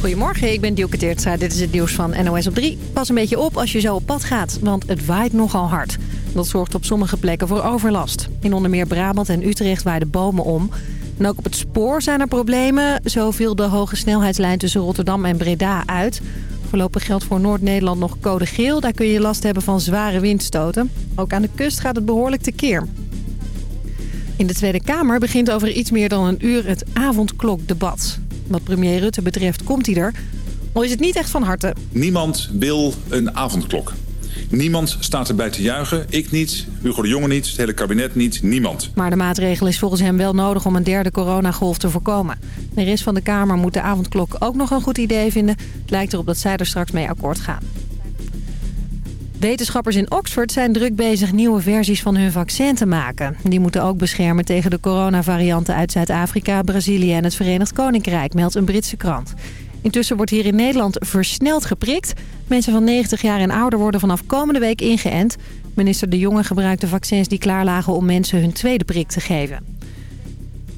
Goedemorgen, ik ben Dielke Teertstra. Dit is het nieuws van NOS op 3. Pas een beetje op als je zo op pad gaat, want het waait nogal hard. Dat zorgt op sommige plekken voor overlast. In onder meer Brabant en Utrecht waaiden bomen om. En ook op het spoor zijn er problemen. Zo viel de hoge snelheidslijn tussen Rotterdam en Breda uit. Voorlopig geldt voor Noord-Nederland nog code geel. Daar kun je last hebben van zware windstoten. Ook aan de kust gaat het behoorlijk tekeer. In de Tweede Kamer begint over iets meer dan een uur het avondklokdebat. Wat premier Rutte betreft komt hij er. Al is het niet echt van harte. Niemand wil een avondklok. Niemand staat erbij te juichen. Ik niet, Hugo de Jonge niet, het hele kabinet niet, niemand. Maar de maatregel is volgens hem wel nodig om een derde coronagolf te voorkomen. De rest van de Kamer moet de avondklok ook nog een goed idee vinden. Het lijkt erop dat zij er straks mee akkoord gaan. Wetenschappers in Oxford zijn druk bezig nieuwe versies van hun vaccin te maken. Die moeten ook beschermen tegen de coronavarianten uit Zuid-Afrika, Brazilië en het Verenigd Koninkrijk, meldt een Britse krant. Intussen wordt hier in Nederland versneld geprikt. Mensen van 90 jaar en ouder worden vanaf komende week ingeënt. Minister De Jonge gebruikt de vaccins die klaar lagen om mensen hun tweede prik te geven.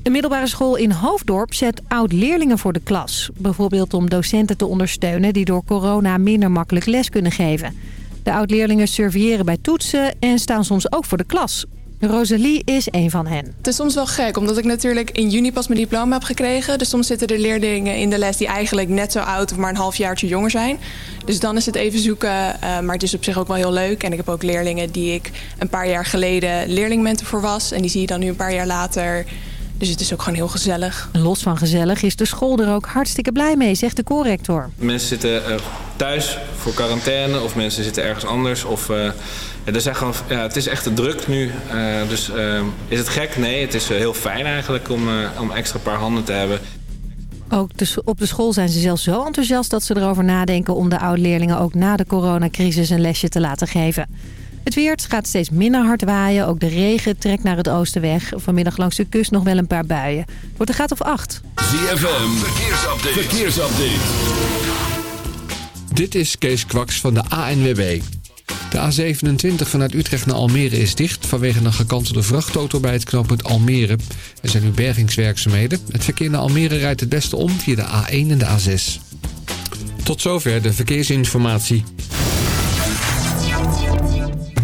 Een middelbare school in Hoofddorp zet oud-leerlingen voor de klas. Bijvoorbeeld om docenten te ondersteunen die door corona minder makkelijk les kunnen geven. De oud-leerlingen surveilleren bij toetsen en staan soms ook voor de klas. Rosalie is een van hen. Het is soms wel gek, omdat ik natuurlijk in juni pas mijn diploma heb gekregen. Dus soms zitten er leerlingen in de les die eigenlijk net zo oud of maar een halfjaartje jonger zijn. Dus dan is het even zoeken, uh, maar het is op zich ook wel heel leuk. En ik heb ook leerlingen die ik een paar jaar geleden leerlingmentor voor was. En die zie je dan nu een paar jaar later dus het is ook gewoon heel gezellig. Los van gezellig is de school er ook hartstikke blij mee, zegt de corrector. Mensen zitten uh, thuis voor quarantaine of mensen zitten ergens anders. Of, uh, ja, er zijn gewoon, ja, het is echt te druk nu. Uh, dus is het gek? Nee, het is heel fijn eigenlijk om, om extra paar handen te hebben. Ook de, op de school zijn ze zelfs zo enthousiast dat ze erover nadenken... om de oud-leerlingen ook na de coronacrisis een lesje te laten geven. Het weer gaat steeds minder hard waaien. Ook de regen trekt naar het oosten weg. Vanmiddag langs de kust nog wel een paar buien. Wordt een gaat of acht. ZFM, verkeersupdate. verkeersupdate. Dit is Kees Kwaks van de ANWB. De A27 vanuit Utrecht naar Almere is dicht vanwege een gekantelde vrachtauto bij het knooppunt Almere. Er zijn nu bergingswerkzaamheden. Het verkeer naar Almere rijdt het beste om via de A1 en de A6. Tot zover de verkeersinformatie.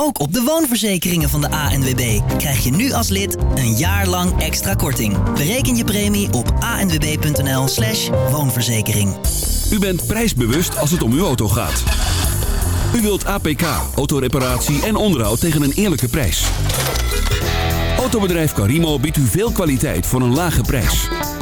Ook op de woonverzekeringen van de ANWB krijg je nu als lid een jaar lang extra korting. Bereken je premie op anwb.nl slash woonverzekering. U bent prijsbewust als het om uw auto gaat. U wilt APK, autoreparatie en onderhoud tegen een eerlijke prijs. Autobedrijf Carimo biedt u veel kwaliteit voor een lage prijs.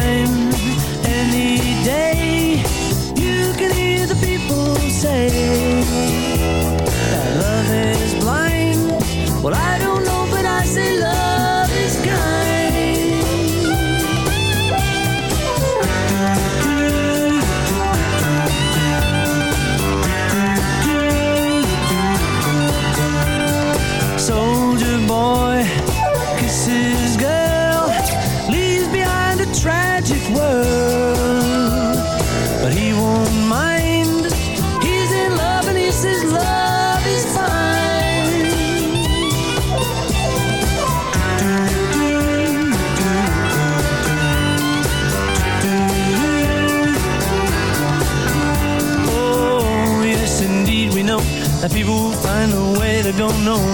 time. know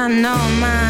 I know mine.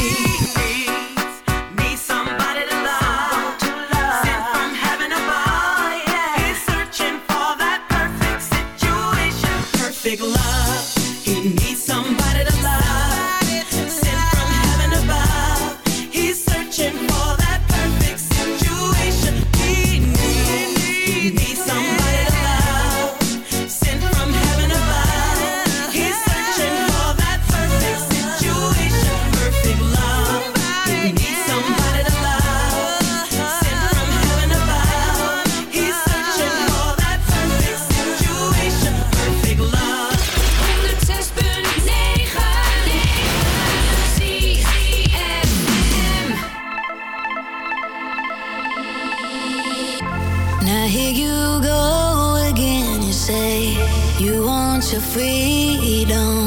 your freedom.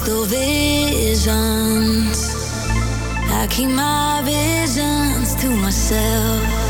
crystal visions. I keep my visions to myself.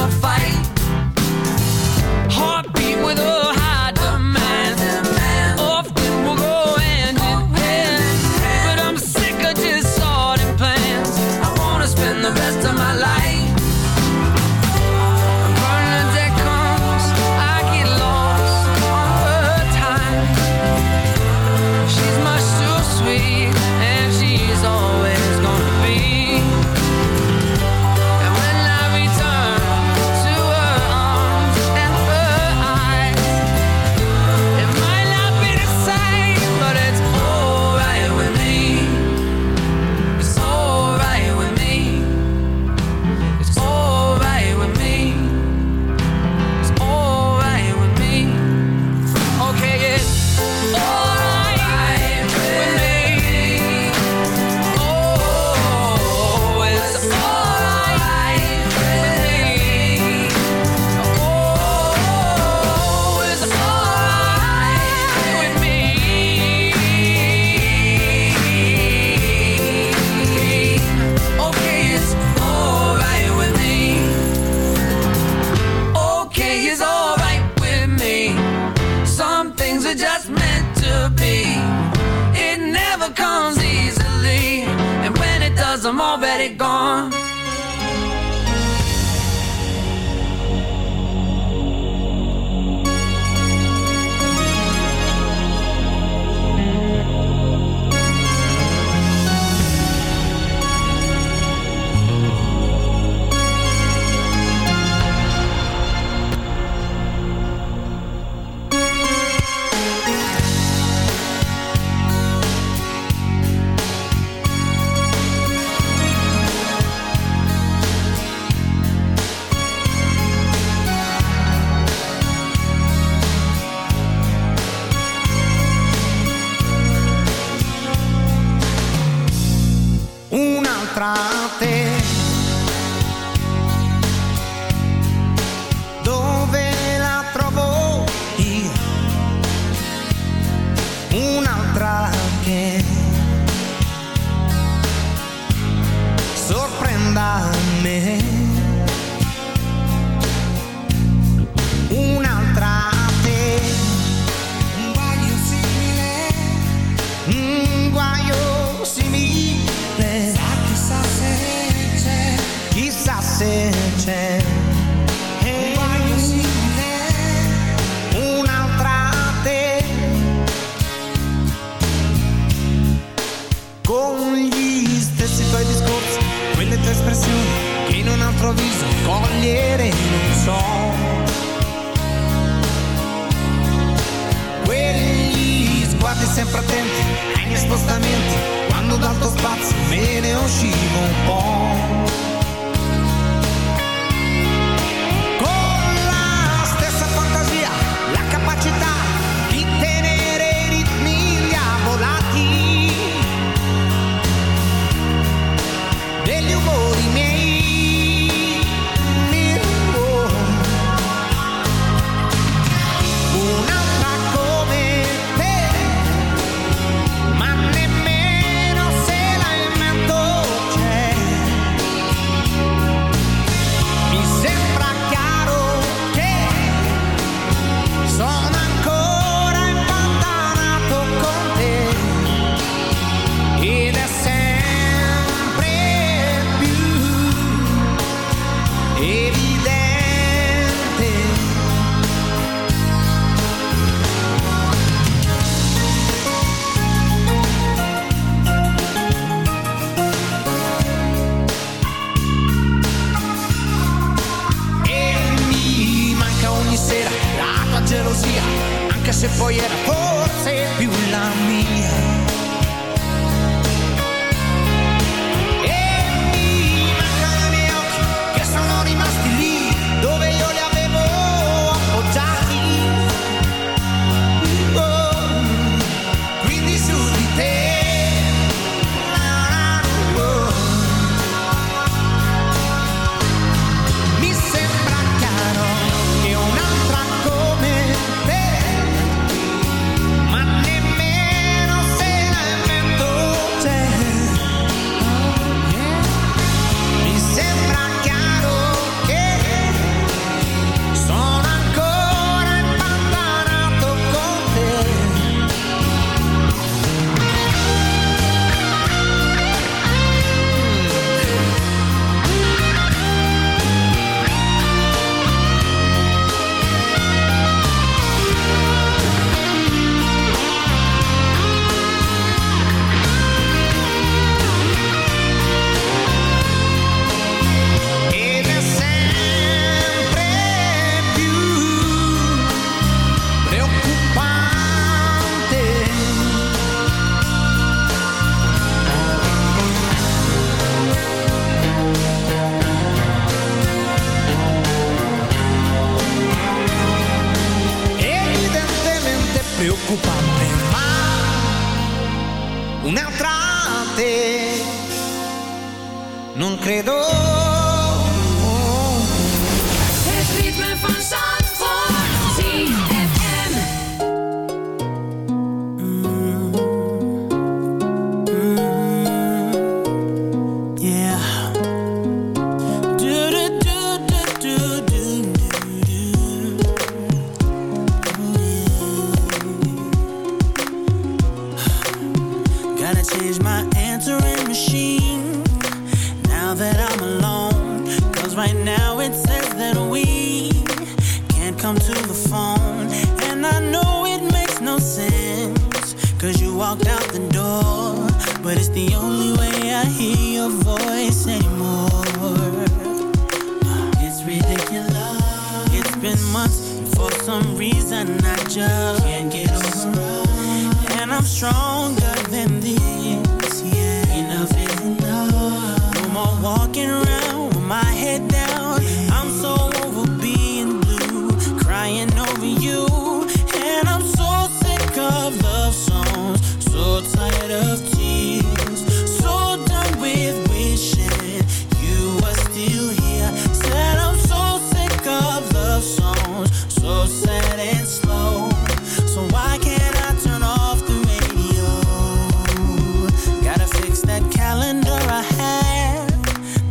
i fight.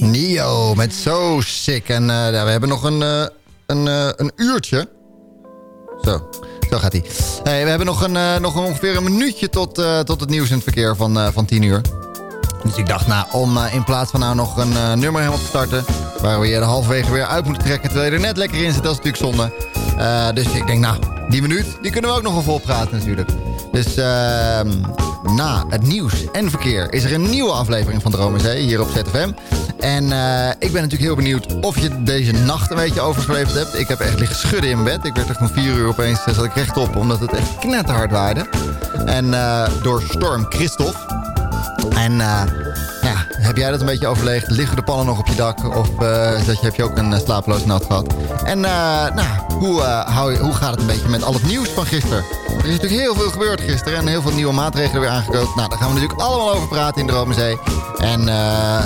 Nio met So Sick. En eh, we hebben nog een, eh, een, eh, een uurtje. Zo, zo gaat hij. We hebben nog, een, nog ongeveer een minuutje tot, tot het nieuws in het verkeer van, van 10 uur. Dus ik dacht, nou, om in plaats van nou nog een nummer helemaal te starten... waar we je de halverwege weer uit moeten trekken... terwijl je er net lekker in zit, dat is natuurlijk zonde. Dus ik denk, nou, die minuut, die kunnen we ook nog wel vol praten natuurlijk. Dus ehm, na het nieuws en verkeer is er een nieuwe aflevering van Droom en Zee hier op ZFM. En eh, ik ben natuurlijk heel benieuwd of je deze nacht een beetje overgeleefd hebt. Ik heb echt liggen schudden in bed. Ik werd echt van 4 uur opeens, eh, zat ik rechtop, omdat het echt knetterhard waaide. En eh, door storm Christophe. En ja, heb jij dat een beetje overleefd? Liggen de pannen nog op je dak? Of eh, je, heb je ook een eh, slapeloze nacht gehad? En eh, nou, hoe, hoe gaat het een beetje met al het nieuws van gisteren? Er is natuurlijk heel veel gebeurd gisteren en heel veel nieuwe maatregelen weer aangekondigd. Nou, daar gaan we natuurlijk allemaal over praten in de Romenzee. En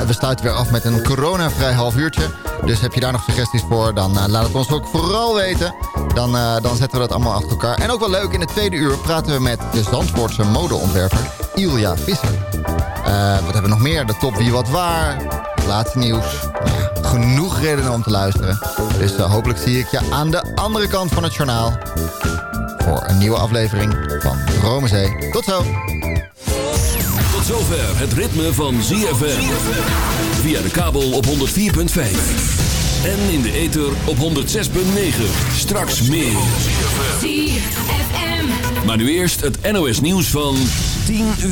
we sluiten weer af met een coronavrij half uurtje. Dus heb je daar nog suggesties voor, dan laat het ons ook vooral weten. Dan, dan zetten we dat allemaal achter elkaar. En ook wel leuk, in het tweede uur praten we met de Zandvoortse modeontwerper Ilja Visser. Eh, wat hebben we nog meer? De top wie wat waar. Laatste nieuws. Ja, genoeg redenen om te luisteren. Dus eh, hopelijk zie ik je aan de andere kant van het journaal. Voor een nieuwe aflevering van Romezee. Tot zo. Tot zover het ritme van ZFM. Via de kabel op 104.5. En in de ether op 106.9. Straks meer. Maar nu eerst het NOS nieuws van 10 uur.